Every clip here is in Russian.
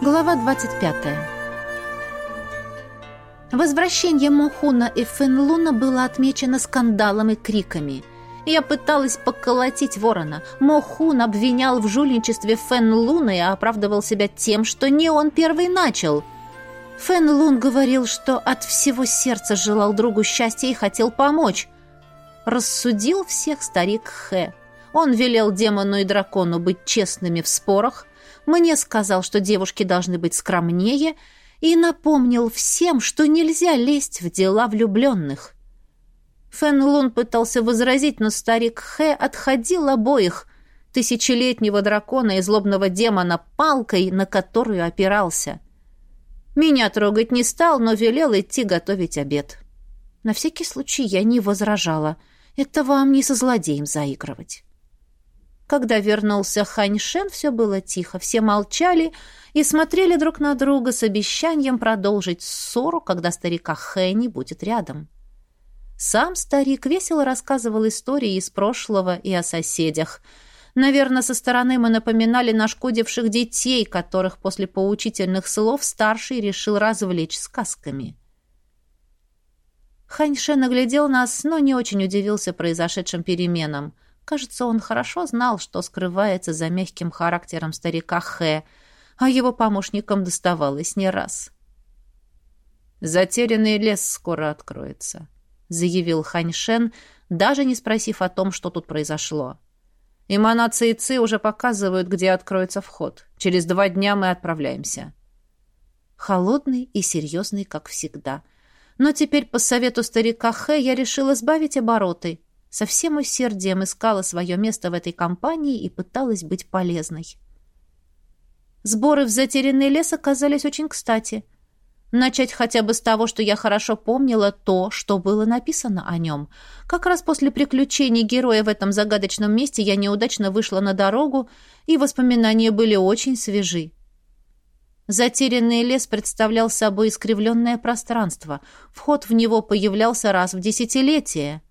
Глава 25. Возвращение Мохуна и Фенлуна было отмечено скандалом и криками. Я пыталась поколотить ворона. Мохун обвинял в жульничестве Фенлуна и оправдывал себя тем, что не он первый начал. Фенлун говорил, что от всего сердца желал другу счастья и хотел помочь. Рассудил всех старик Хэ. Он велел демону и дракону быть честными в спорах, мне сказал, что девушки должны быть скромнее, и напомнил всем, что нельзя лезть в дела влюбленных. Фэн Лун пытался возразить, но старик Хэ отходил обоих, тысячелетнего дракона и злобного демона палкой, на которую опирался. Меня трогать не стал, но велел идти готовить обед. На всякий случай я не возражала. Это вам не со злодеем заигрывать. Когда вернулся Хань Шен, все было тихо, все молчали и смотрели друг на друга с обещанием продолжить ссору, когда старика Хэ не будет рядом. Сам старик весело рассказывал истории из прошлого и о соседях. Наверное, со стороны мы напоминали нашкодивших детей, которых после поучительных слов старший решил развлечь сказками. Хань Шен оглядел нас, но не очень удивился произошедшим переменам — Кажется, он хорошо знал, что скрывается за мягким характером старика Хэ, а его помощникам доставалось не раз. «Затерянный лес скоро откроется», — заявил Ханьшен, даже не спросив о том, что тут произошло. «Эманации Ци уже показывают, где откроется вход. Через два дня мы отправляемся». Холодный и серьезный, как всегда. Но теперь, по совету старика Хэ, я решила сбавить обороты — со всем усердием искала свое место в этой компании и пыталась быть полезной. Сборы в затерянный лес оказались очень кстати. Начать хотя бы с того, что я хорошо помнила то, что было написано о нем. Как раз после приключений героя в этом загадочном месте я неудачно вышла на дорогу, и воспоминания были очень свежи. Затерянный лес представлял собой искривленное пространство. Вход в него появлялся раз в десятилетие.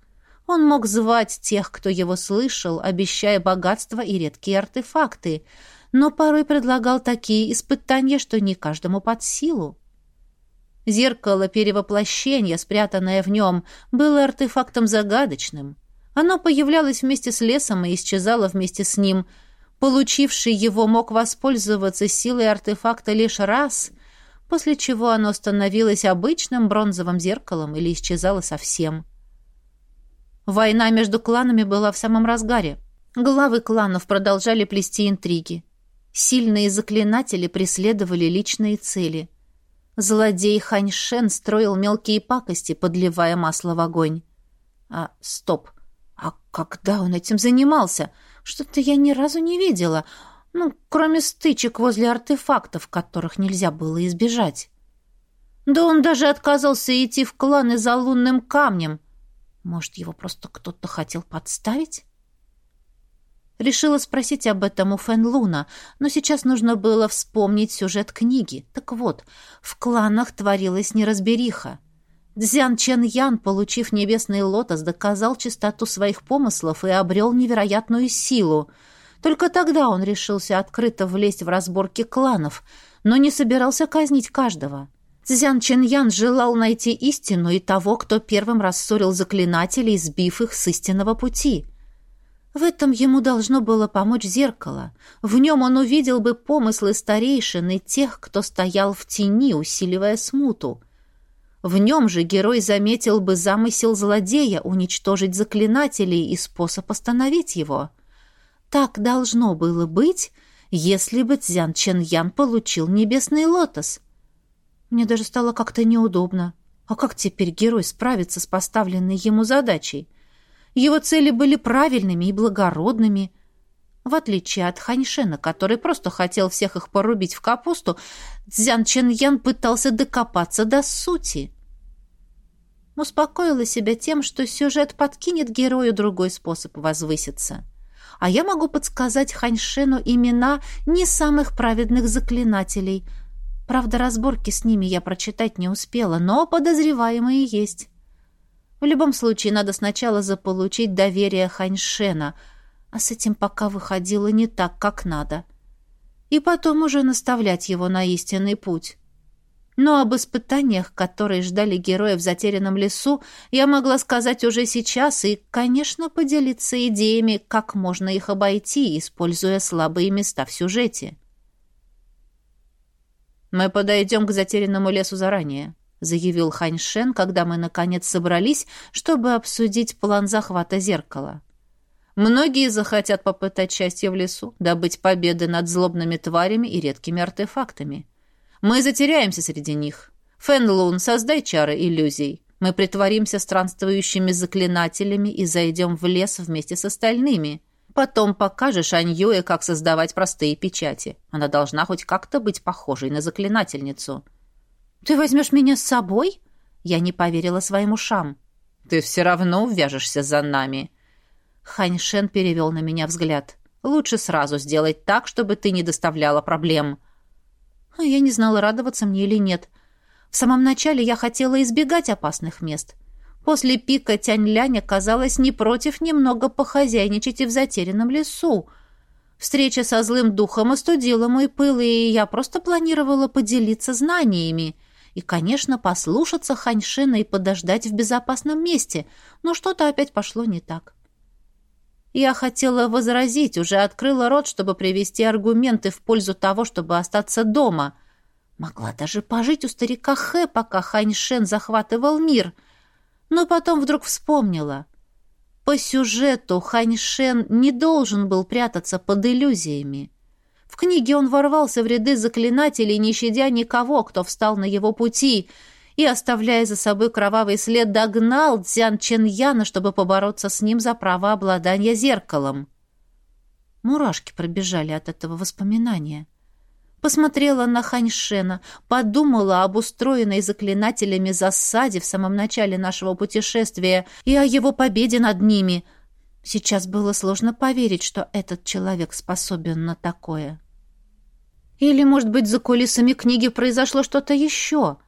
Он мог звать тех, кто его слышал, обещая богатство и редкие артефакты, но порой предлагал такие испытания, что не каждому под силу. Зеркало перевоплощения, спрятанное в нем, было артефактом загадочным. Оно появлялось вместе с лесом и исчезало вместе с ним. Получивший его мог воспользоваться силой артефакта лишь раз, после чего оно становилось обычным бронзовым зеркалом или исчезало совсем. — Война между кланами была в самом разгаре. Главы кланов продолжали плести интриги. Сильные заклинатели преследовали личные цели. Злодей Ханьшен строил мелкие пакости, подливая масло в огонь. А, стоп. А когда он этим занимался? Что-то я ни разу не видела. Ну, кроме стычек возле артефактов, которых нельзя было избежать. Да он даже отказался идти в кланы за лунным камнем — может, его просто кто-то хотел подставить? Решила спросить об этом у Фэн Луна, но сейчас нужно было вспомнить сюжет книги. Так вот, в кланах творилась неразбериха. Дзян Чен Ян, получив небесный лотос, доказал чистоту своих помыслов и обрел невероятную силу. Только тогда он решился открыто влезть в разборки кланов, но не собирался казнить каждого. Цзян Ченьян желал найти истину и того, кто первым рассорил заклинателей, сбив их с истинного пути. В этом ему должно было помочь зеркало. В нем он увидел бы помыслы старейшин и тех, кто стоял в тени, усиливая смуту. В нем же герой заметил бы замысел злодея уничтожить заклинателей и способ остановить его. Так должно было быть, если бы Цзян Чен получил небесный лотос — мне даже стало как-то неудобно. А как теперь герой справится с поставленной ему задачей? Его цели были правильными и благородными. В отличие от Ханьшена, который просто хотел всех их порубить в капусту, Цзян Чен Ян пытался докопаться до сути. Успокоила себя тем, что сюжет подкинет герою другой способ возвыситься. А я могу подсказать Ханьшену имена не самых праведных заклинателей — Правда, разборки с ними я прочитать не успела, но подозреваемые есть. В любом случае, надо сначала заполучить доверие Ханьшена, а с этим пока выходило не так, как надо. и потом уже наставлять его на истинный путь. Но об испытаниях, которые ждали героя в затерянном лесу, я могла сказать уже сейчас и, конечно, поделиться идеями, как можно их обойти, используя слабые места в сюжете. «Мы подойдем к затерянному лесу заранее», — заявил Хань Шен, когда мы, наконец, собрались, чтобы обсудить план захвата зеркала. Многие захотят попытать счастье в лесу, добыть победы над злобными тварями и редкими артефактами. Мы затеряемся среди них. Фэн создай чары иллюзий. Мы притворимся странствующими заклинателями и зайдем в лес вместе с остальными. Потом покажешь Аньюэ, как создавать простые печати. Она должна хоть как-то быть похожей на заклинательницу. «Ты возьмешь меня с собой?» Я не поверила своим ушам. «Ты все равно вяжешься за нами», Ханьшен перевел на меня взгляд. «Лучше сразу сделать так, чтобы ты не доставляла проблем». А я не знала, радоваться мне или нет. В самом начале я хотела избегать опасных мест. После пика Тянь-Лянь оказалась не против немного похозяйничать и в затерянном лесу. Встреча со злым духом остудила мой пыл, и я просто планировала поделиться знаниями. И, конечно, послушаться Ханьшина и подождать в безопасном месте, но что-то опять пошло не так. Я хотела возразить, уже открыла рот, чтобы привести аргументы в пользу того, чтобы остаться дома. Могла даже пожить у старика Хэ, пока Ханьшен захватывал мир. Но потом вдруг вспомнила. По сюжету Ханьшен не должен был прятаться под иллюзиями. В книге он ворвался в ряды заклинателей, не щадя никого, кто встал на его пути — и, оставляя за собой кровавый след, догнал Цзян Ченьяна, чтобы побороться с ним за право обладания зеркалом. Мурашки пробежали от этого воспоминания. Посмотрела на Ханьшена, подумала об устроенной заклинателями засаде в самом начале нашего путешествия и о его победе над ними. Сейчас было сложно поверить, что этот человек способен на такое. Или, может быть, за кулисами книги произошло что-то еще —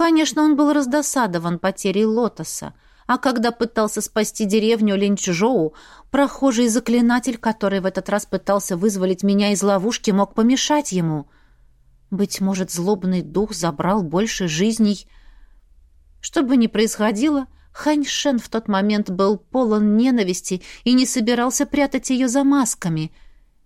Конечно, он был раздосадован потерей лотоса, а когда пытался спасти деревню Линчжоу, прохожий заклинатель, который в этот раз пытался вызволить меня из ловушки, мог помешать ему. Быть может, злобный дух забрал больше жизней. Что бы ни происходило, Хань Шен в тот момент был полон ненависти и не собирался прятать ее за масками.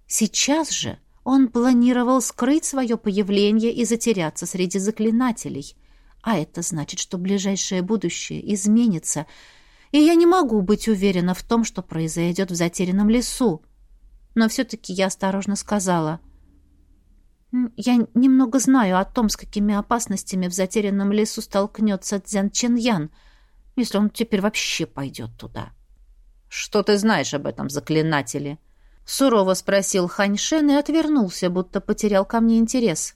Сейчас же он планировал скрыть свое появление и затеряться среди заклинателей — а это значит, что ближайшее будущее изменится, и я не могу быть уверена в том, что произойдет в затерянном лесу. Но все-таки я осторожно сказала. Я немного знаю о том, с какими опасностями в затерянном лесу столкнется Цзян Ченьян, если он теперь вообще пойдет туда. «Что ты знаешь об этом заклинателе?» Сурово спросил Ханьшен и отвернулся, будто потерял ко мне интерес.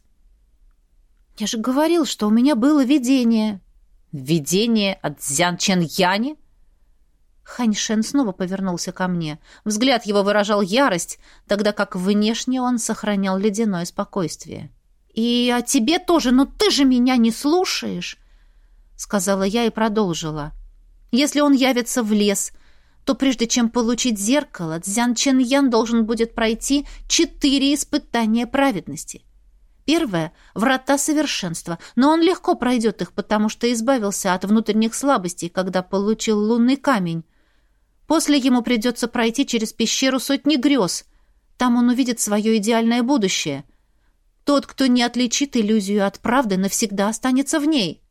«Я же говорил, что у меня было видение». «Видение от Зян Чен Яни?» Ханьшен снова повернулся ко мне. Взгляд его выражал ярость, тогда как внешне он сохранял ледяное спокойствие. «И о тебе тоже, но ты же меня не слушаешь!» Сказала я и продолжила. «Если он явится в лес, то прежде чем получить зеркало, Цзян Чен Ян должен будет пройти четыре испытания праведности. Первое — врата совершенства, но он легко пройдет их, потому что избавился от внутренних слабостей, когда получил лунный камень. После ему придется пройти через пещеру сотни грез. Там он увидит свое идеальное будущее. Тот, кто не отличит иллюзию от правды, навсегда останется в ней.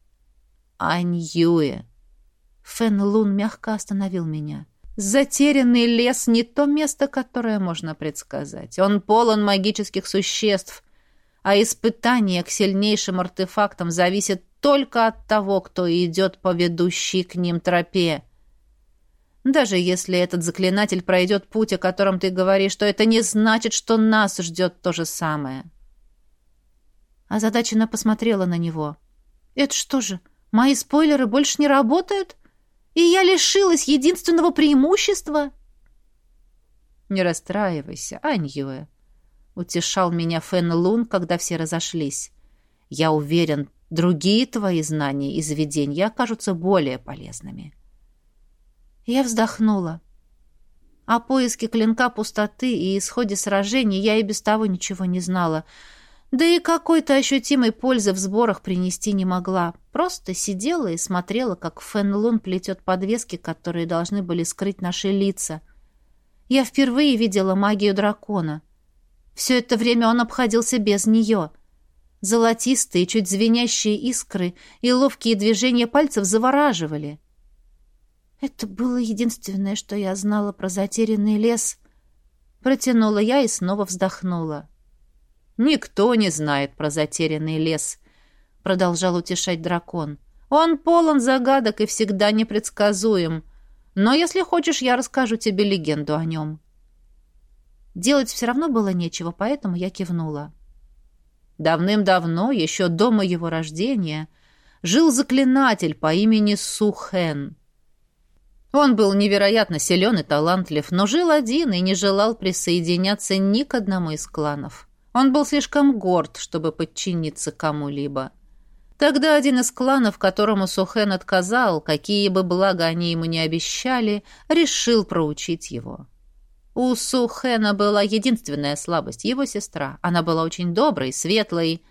Аньюэ. Фэн Лун мягко остановил меня. Затерянный лес — не то место, которое можно предсказать. Он полон магических существ, а испытание к сильнейшим артефактам зависит только от того, кто идет по ведущей к ним тропе. Даже если этот заклинатель пройдет путь, о котором ты говоришь, то это не значит, что нас ждет то же самое. Озадаченно посмотрела на него. «Это что же, мои спойлеры больше не работают? И я лишилась единственного преимущества?» «Не расстраивайся, Аньюэ», утешал меня Фэн Лун, когда все разошлись. Я уверен, другие твои знания из видения окажутся более полезными. Я вздохнула. О поиске клинка пустоты и исходе сражений я и без того ничего не знала. Да и какой-то ощутимой пользы в сборах принести не могла. Просто сидела и смотрела, как Фэн Лун плетет подвески, которые должны были скрыть наши лица. Я впервые видела магию дракона. Все это время он обходился без нее. Золотистые, чуть звенящие искры и ловкие движения пальцев завораживали. Это было единственное, что я знала про затерянный лес. Протянула я и снова вздохнула. «Никто не знает про затерянный лес», — продолжал утешать дракон. «Он полон загадок и всегда непредсказуем. Но если хочешь, я расскажу тебе легенду о нем». Делать все равно было нечего, поэтому я кивнула. Давным-давно, еще до моего рождения, жил заклинатель по имени Сухен. Он был невероятно силен и талантлив, но жил один и не желал присоединяться ни к одному из кланов. Он был слишком горд, чтобы подчиниться кому-либо. Тогда один из кланов, которому Сухен отказал, какие бы блага они ему не обещали, решил проучить его. У Сухена была единственная слабость — его сестра. Она была очень доброй, светлой.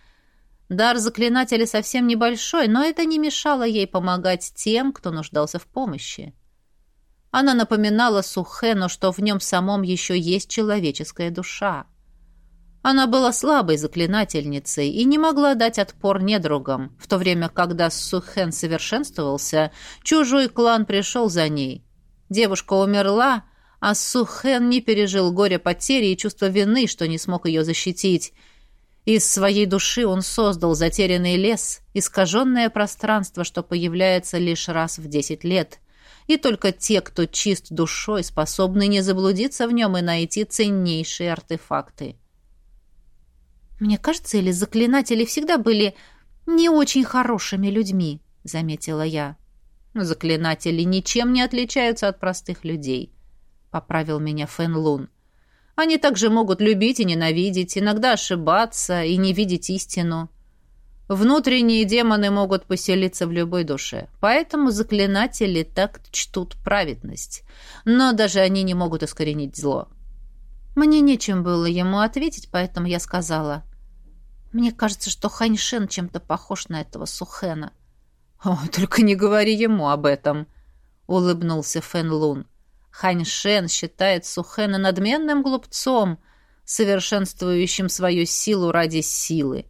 Дар заклинателя совсем небольшой, но это не мешало ей помогать тем, кто нуждался в помощи. Она напоминала Сухену, что в нем самом еще есть человеческая душа. Она была слабой заклинательницей и не могла дать отпор недругам, в то время, когда Сухен совершенствовался, чужой клан пришел за ней. Девушка умерла, а Сухен не пережил горе потери и чувство вины, что не смог ее защитить. Из своей души он создал затерянный лес, искаженное пространство, что появляется лишь раз в десять лет — и только те, кто чист душой, способны не заблудиться в нем и найти ценнейшие артефакты. «Мне кажется, или заклинатели всегда были не очень хорошими людьми», — заметила я. «Заклинатели ничем не отличаются от простых людей», — поправил меня Фэн Лун. «Они также могут любить и ненавидеть, иногда ошибаться и не видеть истину. Внутренние демоны могут поселиться в любой душе, поэтому заклинатели так чтут праведность. Но даже они не могут искоренить зло. Мне нечем было ему ответить, поэтому я сказала. Мне кажется, что Ханьшен чем-то похож на этого Сухена. «О, только не говори ему об этом», — улыбнулся Фэн Лун. Ханьшен считает Сухена надменным глупцом, совершенствующим свою силу ради силы.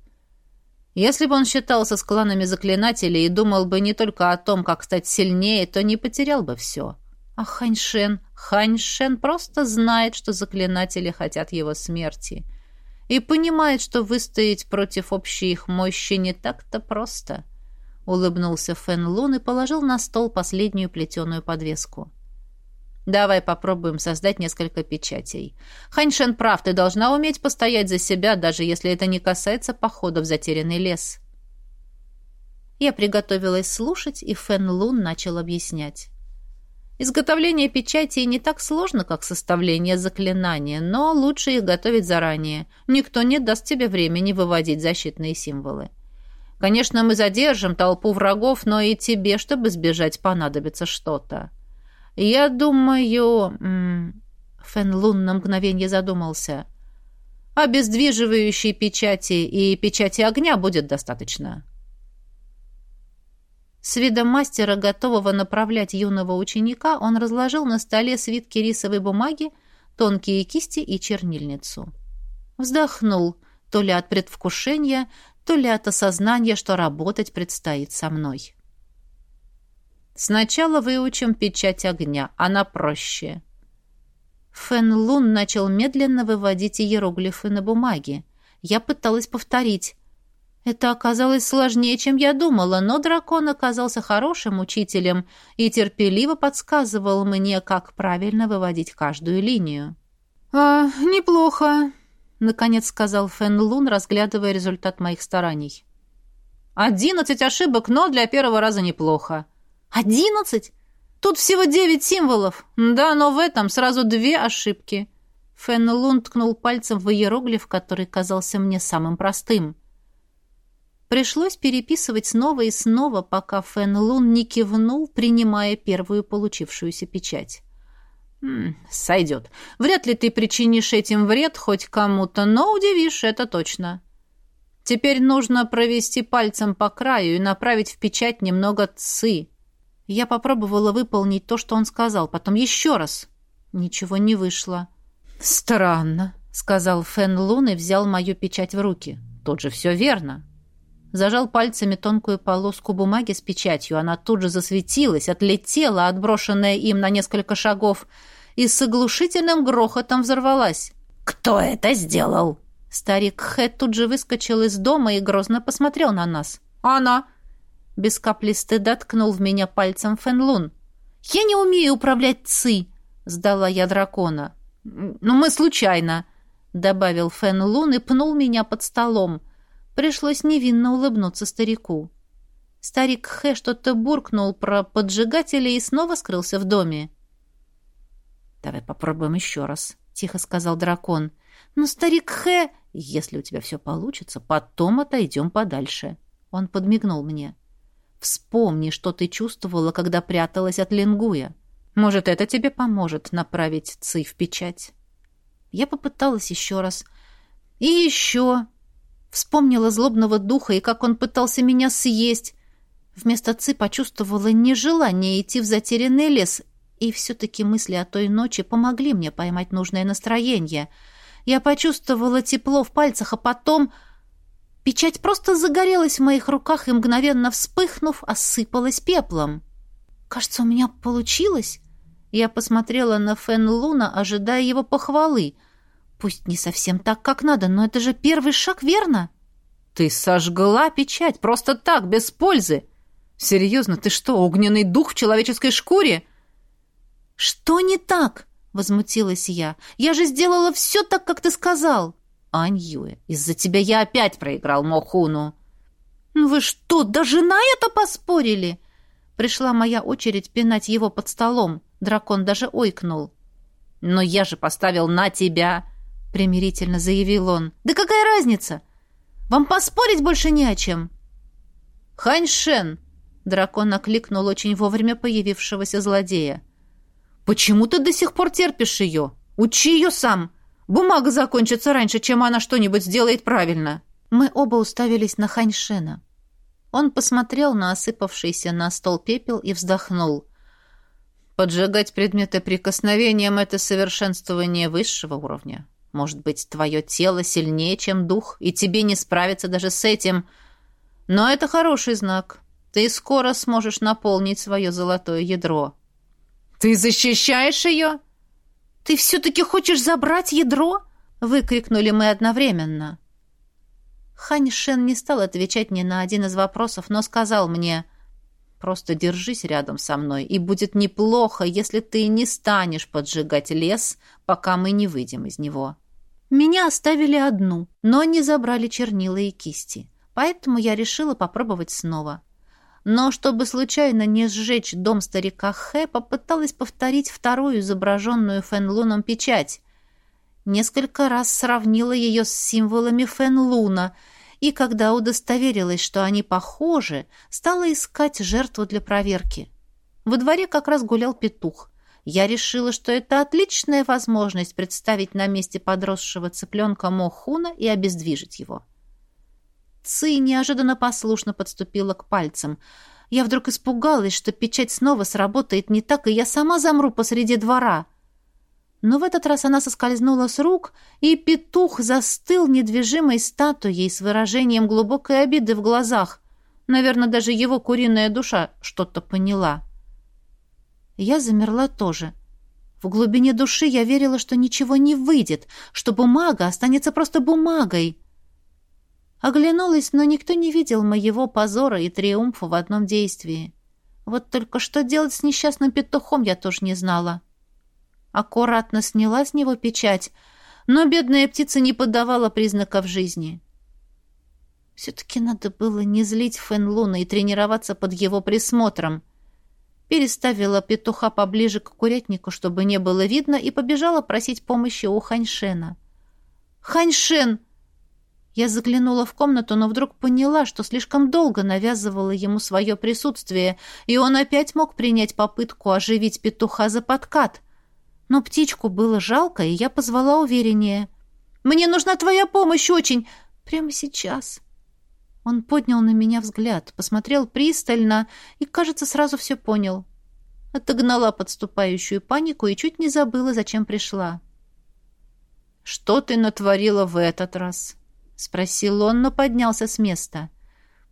Если бы он считался с кланами заклинателей и думал бы не только о том, как стать сильнее, то не потерял бы все. А Ханьшен? Ханьшен просто знает, что заклинатели хотят его смерти. И понимает, что выстоять против общей их мощи не так-то просто. Улыбнулся Фэн Лун и положил на стол последнюю плетеную подвеску. Давай попробуем создать несколько печатей. Ханьшен прав, ты должна уметь постоять за себя, даже если это не касается похода в затерянный лес. Я приготовилась слушать, и Фэн Лун начал объяснять. Изготовление печатей не так сложно, как составление заклинания, но лучше их готовить заранее. Никто не даст тебе времени выводить защитные символы. Конечно, мы задержим толпу врагов, но и тебе, чтобы сбежать, понадобится что-то. «Я думаю...» Фэн Лун на мгновение задумался. «Обездвиживающей печати и печати огня будет достаточно». С видом мастера, готового направлять юного ученика, он разложил на столе свитки рисовой бумаги, тонкие кисти и чернильницу. Вздохнул, то ли от предвкушения, то ли от осознания, что работать предстоит со мной. Сначала выучим печать огня, она проще. Фэн Лун начал медленно выводить иероглифы на бумаге. Я пыталась повторить. Это оказалось сложнее, чем я думала, но дракон оказался хорошим учителем и терпеливо подсказывал мне, как правильно выводить каждую линию. «А, неплохо», — наконец сказал Фэн Лун, разглядывая результат моих стараний. «Одиннадцать ошибок, но для первого раза неплохо», «Одиннадцать? Тут всего девять символов. Да, но в этом сразу две ошибки». Фен Лун ткнул пальцем в иероглиф, который казался мне самым простым. Пришлось переписывать снова и снова, пока Фен Лун не кивнул, принимая первую получившуюся печать. «Сойдет. Вряд ли ты причинишь этим вред хоть кому-то, но удивишь, это точно. Теперь нужно провести пальцем по краю и направить в печать немного ци». Я попробовала выполнить то, что он сказал, потом еще раз. Ничего не вышло. «Странно», — сказал Фэн Лун и взял мою печать в руки. «Тут же все верно». Зажал пальцами тонкую полоску бумаги с печатью. Она тут же засветилась, отлетела, отброшенная им на несколько шагов, и с оглушительным грохотом взорвалась. «Кто это сделал?» Старик Хэт тут же выскочил из дома и грозно посмотрел на нас. «Она!» Без капли стыда ткнул в меня пальцем Фенлун. «Я не умею управлять ци!» Сдала я дракона. «Ну, мы случайно!» Добавил Фенлун и пнул меня под столом. Пришлось невинно улыбнуться старику. Старик Хэ что-то буркнул про поджигателя и снова скрылся в доме. «Давай попробуем еще раз», — тихо сказал дракон. «Но старик Хэ, если у тебя все получится, потом отойдем подальше». Он подмигнул мне. «Вспомни, что ты чувствовала, когда пряталась от лингуя. Может, это тебе поможет направить ци в печать». Я попыталась еще раз. «И еще!» Вспомнила злобного духа и как он пытался меня съесть. Вместо ци почувствовала нежелание идти в затерянный лес и все-таки мысли о той ночи помогли мне поймать нужное настроение. Я почувствовала тепло в пальцах, а потом... Печать просто загорелась в моих руках и, мгновенно вспыхнув, осыпалась пеплом. «Кажется, у меня получилось». Я посмотрела на Фен Луна, ожидая его похвалы. «Пусть не совсем так, как надо, но это же первый шаг, верно?» «Ты сожгла печать просто так, без пользы!» «Серьезно, ты что, огненный дух в человеческой шкуре?» «Что не так?» — возмутилась я. «Я же сделала все так, как ты сказал!» «Ань Юэ, из-за тебя я опять проиграл Мохуну!» «Ну «Вы что, даже на это поспорили?» Пришла моя очередь пинать его под столом. Дракон даже ойкнул. «Но я же поставил на тебя!» — примирительно заявил он. «Да какая разница? Вам поспорить больше не о чем!» «Ханьшен!» — дракон окликнул очень вовремя появившегося злодея. «Почему ты до сих пор терпишь ее? Учи ее сам. Бумага закончится раньше, чем она что-нибудь сделает правильно». Мы оба уставились на Ханьшена. Он посмотрел на осыпавшийся на стол пепел и вздохнул. «Поджигать предметы прикосновением — это совершенствование высшего уровня. Может быть, твое тело сильнее, чем дух, и тебе не справиться даже с этим. Но это хороший знак. Ты скоро сможешь наполнить свое золотое ядро». «Ты защищаешь ее?» «Ты все-таки хочешь забрать ядро?» — выкрикнули мы одновременно. Хань Шен не стал отвечать ни на один из вопросов, но сказал мне, «Просто держись рядом со мной, и будет неплохо, если ты не станешь поджигать лес, пока мы не выйдем из него». Меня оставили одну, но не забрали чернила и кисти, поэтому я решила попробовать снова. Но чтобы случайно не сжечь дом старика Хэ, попыталась повторить вторую изображенную Фенлуном печать. Несколько раз сравнила ее с символами Фенлуна, и когда удостоверилась, что они похожи, стала искать жертву для проверки. Во дворе как раз гулял петух. Я решила, что это отличная возможность представить на месте подросшего цыпленка Мохуна и обездвижить его. — Ци неожиданно послушно подступила к пальцам. Я вдруг испугалась, что печать снова сработает не так, и я сама замру посреди двора. Но в этот раз она соскользнула с рук, и петух застыл недвижимой статуей с выражением глубокой обиды в глазах. Наверное, даже его куриная душа что-то поняла. Я замерла тоже. В глубине души я верила, что ничего не выйдет, что бумага останется просто бумагой. Оглянулась, но никто не видел моего позора и триумфа в одном действии. Вот только что делать с несчастным петухом я тоже не знала. Аккуратно сняла с него печать, но бедная птица не подавала признаков жизни. Все-таки надо было не злить Фенлуна и тренироваться под его присмотром. Переставила петуха поближе к курятнику, чтобы не было видно, и побежала просить помощи у Ханьшена. «Ханьшен!» Я заглянула в комнату, но вдруг поняла, что слишком долго навязывала ему свое присутствие, и он опять мог принять попытку оживить петуха за подкат. Но птичку было жалко, и я позвала увереннее. «Мне нужна твоя помощь очень! Прямо сейчас!» Он поднял на меня взгляд, посмотрел пристально и, кажется, сразу все понял. Отогнала подступающую панику и чуть не забыла, зачем пришла. «Что ты натворила в этот раз?» — спросил он, но поднялся с места.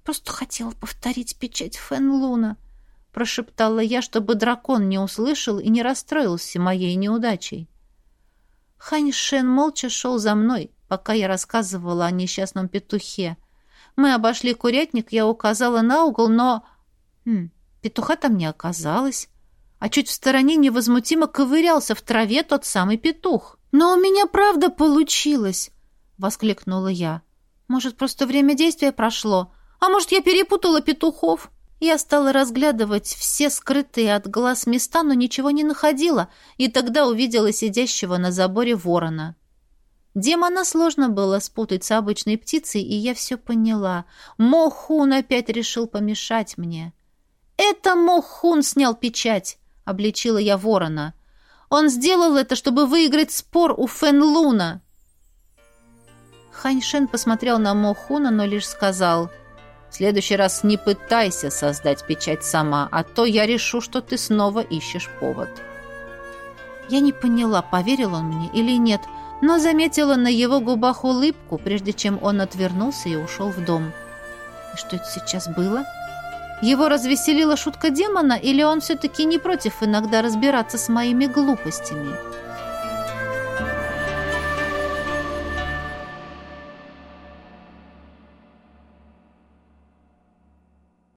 «Просто хотела повторить печать Фэн Луна», — прошептала я, чтобы дракон не услышал и не расстроился моей неудачей. Хань Шен молча шел за мной, пока я рассказывала о несчастном петухе. Мы обошли курятник, я указала на угол, но... Хм, петуха там не оказалось. А чуть в стороне невозмутимо ковырялся в траве тот самый петух. «Но у меня правда получилось!» — воскликнула я. «Может, просто время действия прошло? А может, я перепутала петухов?» Я стала разглядывать все скрытые от глаз места, но ничего не находила, и тогда увидела сидящего на заборе ворона. Демона сложно было спутать с обычной птицей, и я все поняла. Мохун опять решил помешать мне. «Это Мохун снял печать!» — обличила я ворона. «Он сделал это, чтобы выиграть спор у Фэн Луна!» Ханьшен посмотрел на Мохуна, но лишь сказал, «В следующий раз не пытайся создать печать сама, а то я решу, что ты снова ищешь повод». Я не поняла, поверил он мне или нет, — но заметила на его губах улыбку, прежде чем он отвернулся и ушел в дом. И что это сейчас было? Его развеселила шутка демона, или он все-таки не против иногда разбираться с моими глупостями?»